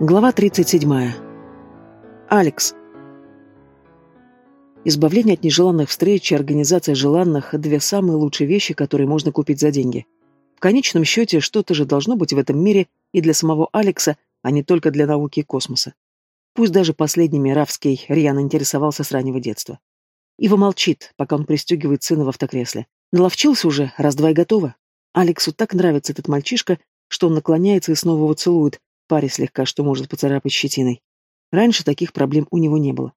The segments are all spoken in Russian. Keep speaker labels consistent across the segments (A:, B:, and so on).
A: Глава 37. Алекс. Избавление от нежеланных встреч и организация желанных – две самые лучшие вещи, которые можно купить за деньги. В конечном счете, что-то же должно быть в этом мире и для самого Алекса, а не только для науки и космоса. Пусть даже последними Равский рьяно интересовался с раннего детства. Ива молчит, пока он пристегивает сына в автокресле. Наловчился уже, раз-два и готово. Алексу так нравится этот мальчишка, что он наклоняется и снова его целует, паре слегка, что может поцарапать щетиной. Раньше таких проблем у него не было.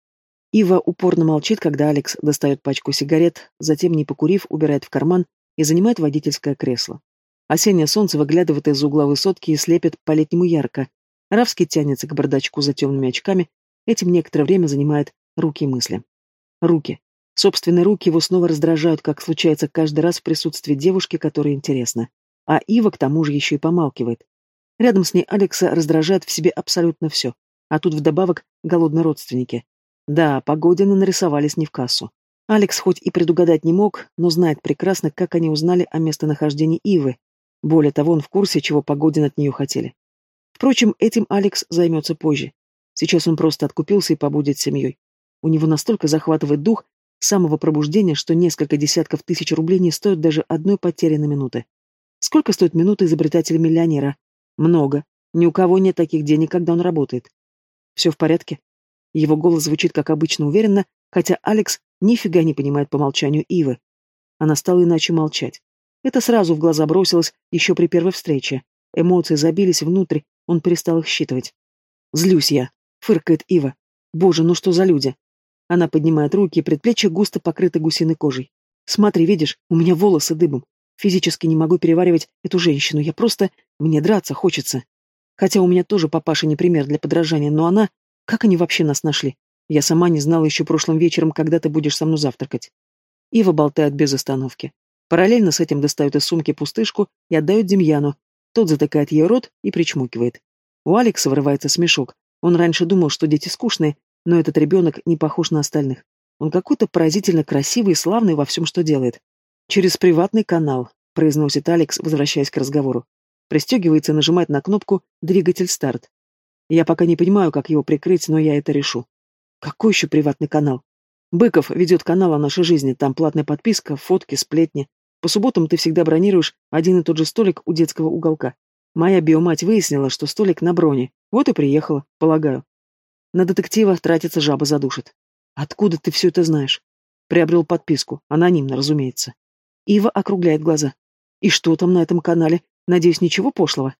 A: Ива упорно молчит, когда Алекс достает пачку сигарет, затем, не покурив, убирает в карман и занимает водительское кресло. Осеннее солнце выглядывает из угла высотки и слепит по-летнему ярко. Равский тянется к бардачку за темными очками, этим некоторое время занимает руки и мысли. Руки. Собственные руки его снова раздражают, как случается каждый раз в присутствии девушки, которая интересна. А Ива к тому же еще и помалкивает. Рядом с ней Алекса раздражает в себе абсолютно все. А тут вдобавок голодные родственники. Да, Погодины нарисовались не в кассу. Алекс хоть и предугадать не мог, но знает прекрасно, как они узнали о местонахождении Ивы. Более того, он в курсе, чего Погодин от нее хотели. Впрочем, этим Алекс займется позже. Сейчас он просто откупился и побудет с семьей. У него настолько захватывает дух самого пробуждения, что несколько десятков тысяч рублей не стоят даже одной потерянной минуты. Сколько стоит минута изобретателя-миллионера? Много. Ни у кого нет таких денег, когда он работает. Все в порядке? Его голос звучит, как обычно, уверенно, хотя Алекс нифига не понимает по молчанию Ивы. Она стала иначе молчать. Это сразу в глаза бросилось еще при первой встрече. Эмоции забились внутрь, он перестал их считывать. «Злюсь я», — фыркает Ива. «Боже, ну что за люди?» Она поднимает руки, и предплечья густо покрыты гусиной кожей. «Смотри, видишь, у меня волосы дыбом. Физически не могу переваривать эту женщину, я просто... Мне драться хочется. Хотя у меня тоже папаша не пример для подражания, но она... Как они вообще нас нашли? Я сама не знала еще прошлым вечером, когда ты будешь со мной завтракать. Ива болтает без остановки. Параллельно с этим достают из сумки пустышку и отдают Демьяну. Тот затыкает ее рот и причмокивает. У Алекса вырывается смешок. Он раньше думал, что дети скучные, но этот ребенок не похож на остальных. Он какой-то поразительно красивый и славный во всем, что делает. «Через приватный канал», — произносит Алекс, возвращаясь к разговору. Пристегивается и нажимает на кнопку «Двигатель старт». Я пока не понимаю, как его прикрыть, но я это решу. Какой еще приватный канал? Быков ведет канал о нашей жизни, там платная подписка, фотки, сплетни. По субботам ты всегда бронируешь один и тот же столик у детского уголка. Моя биомать выяснила, что столик на броне. Вот и приехала, полагаю. На детектива тратится жаба задушит. Откуда ты все это знаешь? Приобрел подписку, анонимно, разумеется. Ива округляет глаза. «И что там на этом канале? Надеюсь, ничего пошлого?»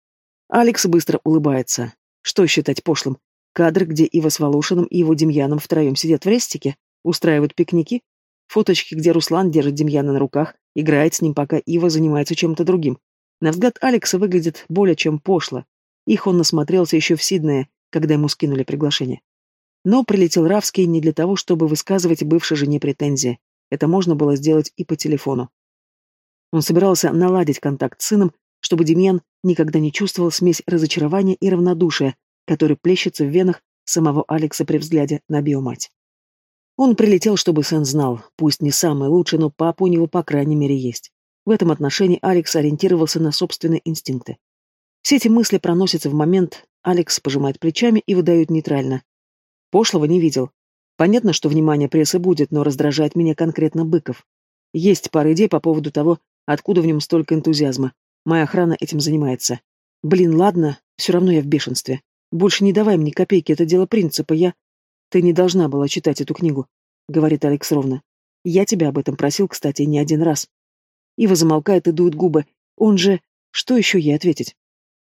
A: Алекс быстро улыбается. Что считать пошлым? Кадр, где Ива с Волошиным и его Демьяном втроем сидят в рестике, устраивают пикники, фоточки, где Руслан держит Демьяна на руках, играет с ним, пока Ива занимается чем-то другим. На взгляд Алекса выглядит более чем пошло. Их он насмотрелся еще в Сиднее, когда ему скинули приглашение. Но прилетел Равский не для того, чтобы высказывать бывшей жене претензии. Это можно было сделать и по телефону. Он собирался наладить контакт с сыном, чтобы Демьян никогда не чувствовал смесь разочарования и равнодушия, который плещется в венах самого Алекса при взгляде на биомать. Он прилетел, чтобы сын знал, пусть не самый лучший, но папа у него по крайней мере есть. В этом отношении Алекс ориентировался на собственные инстинкты. Все эти мысли проносятся в момент, Алекс пожимает плечами и выдает нейтрально. Пошлого не видел. Понятно, что внимание прессы будет, но раздражает меня конкретно Быков. Есть пара идей по поводу того, Откуда в нем столько энтузиазма? Моя охрана этим занимается. Блин, ладно, все равно я в бешенстве. Больше не давай мне копейки, это дело принципа, я... Ты не должна была читать эту книгу, говорит Алекс ровно. Я тебя об этом просил, кстати, не один раз. Ива замолкает и дует губы. Он же... Что еще ей ответить?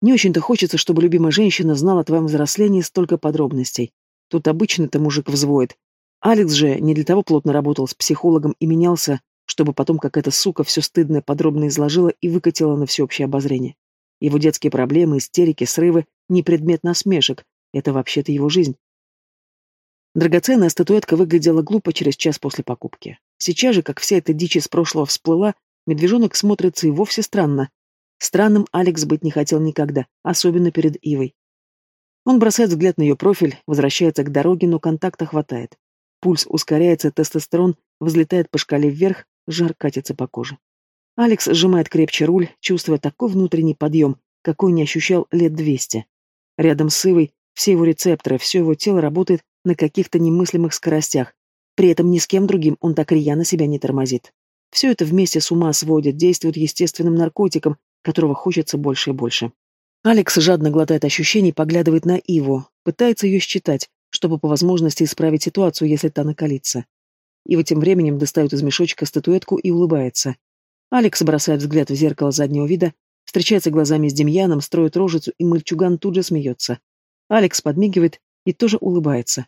A: Не очень-то хочется, чтобы любимая женщина знала о твоем взрослении столько подробностей. Тут обычно-то мужик взвоет. Алекс же не для того плотно работал с психологом и менялся, чтобы потом как эта сука все стыдное подробно изложила и выкатила на всеобщее обозрение. Его детские проблемы, истерики, срывы — не предмет насмешек, это вообще-то его жизнь. Драгоценная статуэтка выглядела глупо через час после покупки. Сейчас же, как вся эта дичь из прошлого всплыла, медвежонок смотрится и вовсе странно. Странным Алекс быть не хотел никогда, особенно перед Ивой. Он бросает взгляд на ее профиль, возвращается к дороге, но контакта хватает. Пульс ускоряется, тестостерон взлетает по шкале вверх, Жар катится по коже. Алекс сжимает крепче руль, чувствуя такой внутренний подъем, какой не ощущал лет двести. Рядом с Ивой Все его рецепторы, все его тело работает на каких-то немыслимых скоростях. При этом ни с кем другим он так рьяно себя не тормозит. Все это вместе с ума сводит, действует естественным наркотиком, которого хочется больше и больше. Алекс жадно глотает ощущений, поглядывает на Иву, пытается ее считать, чтобы по возможности исправить ситуацию, если та накалится. Ива тем временем достает из мешочка статуэтку и улыбается. Алекс бросает взгляд в зеркало заднего вида, встречается глазами с Демьяном, строит рожицу, и мальчуган тут же смеется. Алекс подмигивает и тоже улыбается.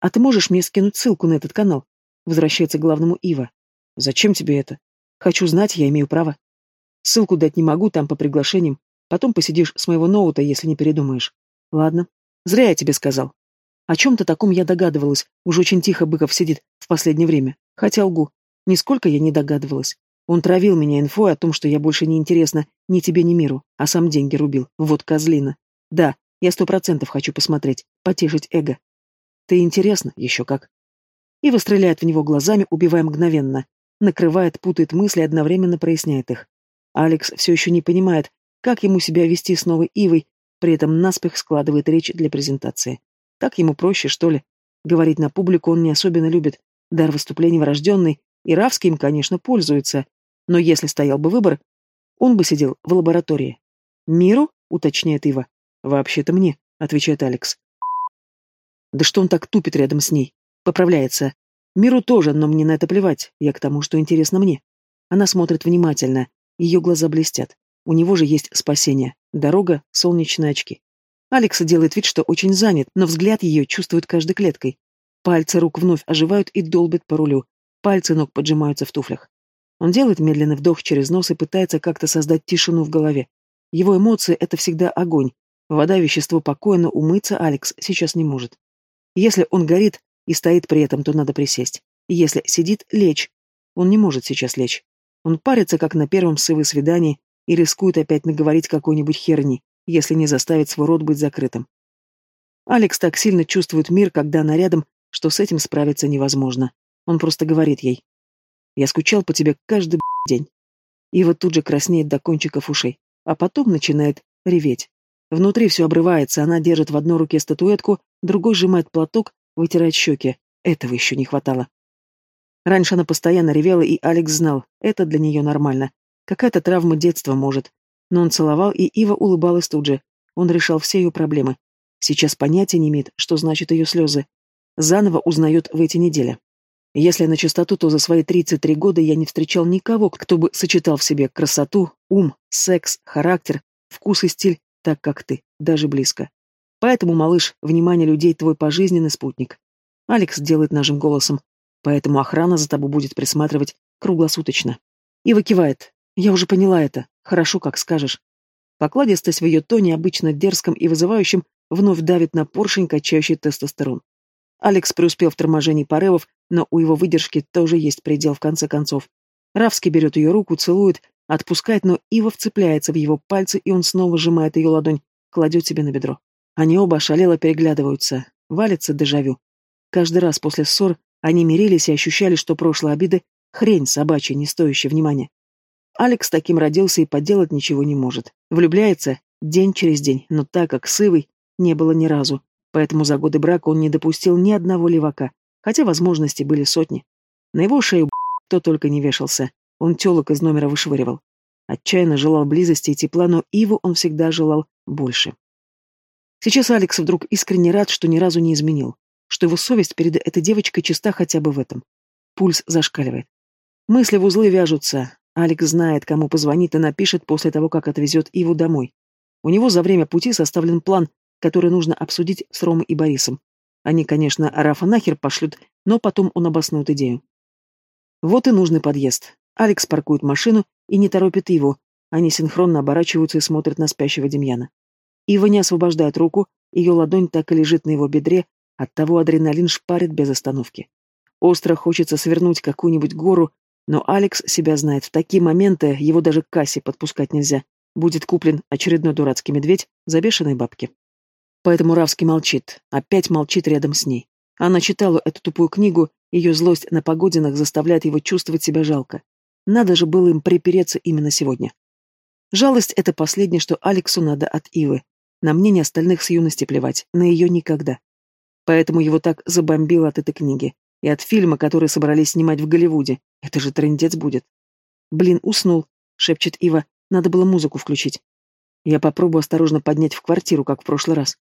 A: «А ты можешь мне скинуть ссылку на этот канал?» Возвращается к главному Ива. «Зачем тебе это?» «Хочу знать, я имею право». «Ссылку дать не могу, там по приглашениям. Потом посидишь с моего ноута, если не передумаешь». «Ладно. Зря я тебе сказал. О чем-то таком я догадывалась. Уж очень тихо Быков сидит в последнее время. Хотя лгу. Нисколько я не догадывалась. Он травил меня инфой о том, что я больше не интересна ни тебе, ни миру, а сам деньги рубил. Вот козлина. Да, я сто процентов хочу посмотреть, потешить эго. Ты интересно, еще как. Ива стреляет в него глазами, убивая мгновенно. Накрывает, путает мысли, одновременно проясняет их. Алекс все еще не понимает, как ему себя вести с новой Ивой, при этом наспех складывает речь для презентации. Так ему проще, что ли? Говорить на публику он не особенно любит. Дар выступлений врожденный, и Равский им, конечно, пользуется. Но если стоял бы выбор, он бы сидел в лаборатории. «Миру?» — уточняет Ива. «Вообще-то мне», — отвечает Алекс. «Да что он так тупит рядом с ней?» Поправляется. «Миру тоже, но мне на это плевать. Я к тому, что интересно мне». Она смотрит внимательно. Ее глаза блестят. У него же есть спасение. Дорога, солнечные очки. Алекс делает вид, что очень занят, но взгляд ее чувствует каждой клеткой. Пальцы рук вновь оживают и долбят по рулю. Пальцы ног поджимаются в туфлях. Он делает медленный вдох через нос и пытается как-то создать тишину в голове. Его эмоции — это всегда огонь. Вода — вещество покоя, но умыться Алекс сейчас не может. Если он горит и стоит при этом, то надо присесть. Если сидит — лечь. Он не может сейчас лечь. Он парится, как на первом сывы свидании, и рискует опять наговорить какой-нибудь херни если не заставить свой рот быть закрытым. Алекс так сильно чувствует мир, когда она рядом, что с этим справиться невозможно. Он просто говорит ей. «Я скучал по тебе каждый день». И вот тут же краснеет до кончиков ушей, а потом начинает реветь. Внутри все обрывается, она держит в одной руке статуэтку, другой сжимает платок, вытирает щеки. Этого еще не хватало. Раньше она постоянно ревела, и Алекс знал, это для нее нормально. Какая-то травма детства, может. Но он целовал, и Ива улыбалась тут же. Он решал все ее проблемы. Сейчас понятия не имеет, что значит ее слезы. Заново узнает в эти недели. Если на чистоту, то за свои 33 года я не встречал никого, кто бы сочетал в себе красоту, ум, секс, характер, вкус и стиль, так как ты, даже близко. Поэтому, малыш, внимание людей твой пожизненный спутник. Алекс делает нашим голосом. Поэтому охрана за тобой будет присматривать круглосуточно. Ива кивает. Я уже поняла это. Хорошо, как скажешь. Покладистость в ее тоне, обычно дерзком и вызывающим, вновь давит на поршень, качающий тестостерон. Алекс преуспел в торможении порывов, но у его выдержки тоже есть предел в конце концов. Равский берет ее руку, целует, отпускает, но Ива вцепляется в его пальцы, и он снова сжимает ее ладонь, кладет себе на бедро. Они оба ошалело переглядываются. Валится дежавю. Каждый раз после ссор они мирились и ощущали, что прошлые обиды — хрень собачья, не стоящая внимания. Алекс таким родился и поделать ничего не может. Влюбляется день через день, но так как с Ивой не было ни разу. Поэтому за годы брака он не допустил ни одного левака, хотя возможности были сотни. На его шею кто только не вешался. Он телок из номера вышвыривал. Отчаянно желал близости и тепла, но Иву он всегда желал больше. Сейчас Алекс вдруг искренне рад, что ни разу не изменил, что его совесть перед этой девочкой чиста хотя бы в этом. Пульс зашкаливает. Мысли в узлы вяжутся, Алекс знает, кому позвонит и напишет после того, как отвезет Иву домой. У него за время пути составлен план, который нужно обсудить с Ромой и Борисом. Они, конечно, Рафа нахер пошлют, но потом он обоснует идею. Вот и нужный подъезд. Алекс паркует машину и не торопит его. Они синхронно оборачиваются и смотрят на спящего Демьяна. Ива не освобождает руку, ее ладонь так и лежит на его бедре, оттого адреналин шпарит без остановки. Остро хочется свернуть какую-нибудь гору, но Алекс себя знает, в такие моменты его даже к кассе подпускать нельзя. Будет куплен очередной дурацкий медведь за бешеные бабки. Поэтому Равский молчит, опять молчит рядом с ней. Она читала эту тупую книгу, ее злость на погодинах заставляет его чувствовать себя жалко. Надо же было им припереться именно сегодня. Жалость — это последнее, что Алексу надо от Ивы. На мнение остальных с юности плевать, на ее никогда. Поэтому его так забомбило от этой книги. И от фильма, который собрались снимать в Голливуде. Это же трындец будет. «Блин, уснул», — шепчет Ива. «Надо было музыку включить». Я попробую осторожно поднять в квартиру, как в прошлый раз.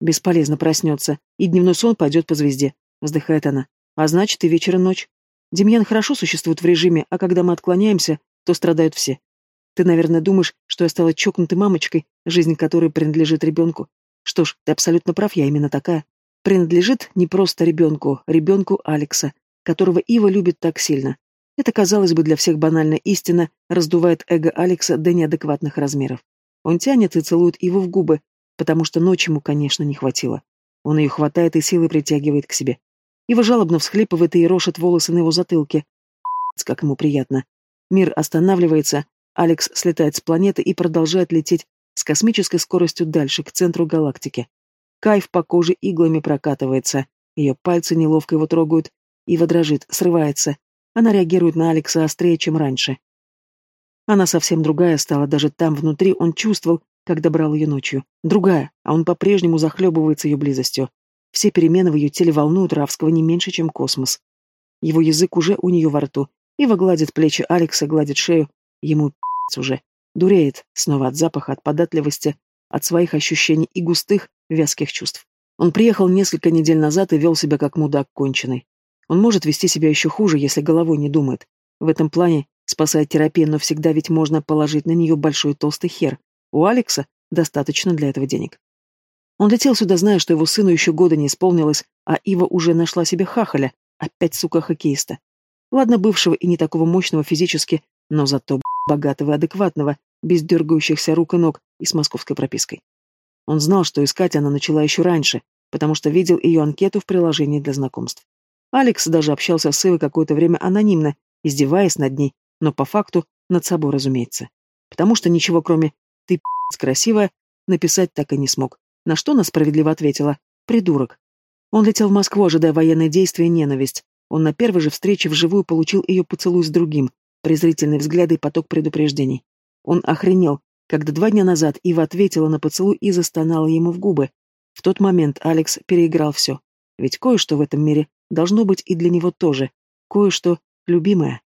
A: Бесполезно проснется, и дневной сон пойдет по звезде, вздыхает она. А значит, и вечер, и ночь. Демьян хорошо существует в режиме, а когда мы отклоняемся, то страдают все. Ты, наверное, думаешь, что я стала чокнутой мамочкой, жизнь которой принадлежит ребенку. Что ж, ты абсолютно прав, я именно такая. Принадлежит не просто ребенку, ребенку Алекса, которого Ива любит так сильно. Это, казалось бы, для всех банальная истина, раздувает эго Алекса до неадекватных размеров. Он тянет и целует его в губы, потому что ночи ему, конечно, не хватило. Он ее хватает и силой притягивает к себе. Ива жалобно всхлипывает и рошит волосы на его затылке. Как ему приятно. Мир останавливается, Алекс слетает с планеты и продолжает лететь с космической скоростью дальше, к центру галактики. Кайф по коже иглами прокатывается, ее пальцы неловко его трогают, Ива дрожит, срывается. Она реагирует на Алекса острее, чем раньше. Она совсем другая стала, даже там, внутри, он чувствовал, когда брал ее ночью. Другая, а он по-прежнему захлебывается ее близостью. Все перемены в ее теле волнуют Равского не меньше, чем космос. Его язык уже у нее во рту. Ива гладит плечи Алекса, гладит шею. Ему пи***ц уже. Дуреет, снова от запаха, от податливости, от своих ощущений и густых, вязких чувств. Он приехал несколько недель назад и вел себя как мудак конченый. Он может вести себя еще хуже, если головой не думает. В этом плане спасает терапия, но всегда ведь можно положить на нее большой толстый хер. У Алекса достаточно для этого денег. Он летел сюда, зная, что его сыну еще года не исполнилось, а Ива уже нашла себе хахаля, опять, сука, хоккеиста. Ладно, бывшего и не такого мощного физически, но зато богатого и адекватного, без дергающихся рук и ног и с московской пропиской. Он знал, что искать она начала еще раньше, потому что видел ее анкету в приложении для знакомств. Алекс даже общался с Ивой какое-то время анонимно, издеваясь над ней, но по факту над собой, разумеется. Потому что ничего, кроме «ты пи***ц красивая», написать так и не смог. На что она справедливо ответила «придурок». Он летел в Москву, ожидая военные действия и ненависть. Он на первой же встрече вживую получил ее поцелуй с другим, презрительные взгляды и поток предупреждений. Он охренел, когда два дня назад Ива ответила на поцелуй и застонала ему в губы. В тот момент Алекс переиграл все. Ведь кое-что в этом мире должно быть и для него тоже. Кое-что любимое.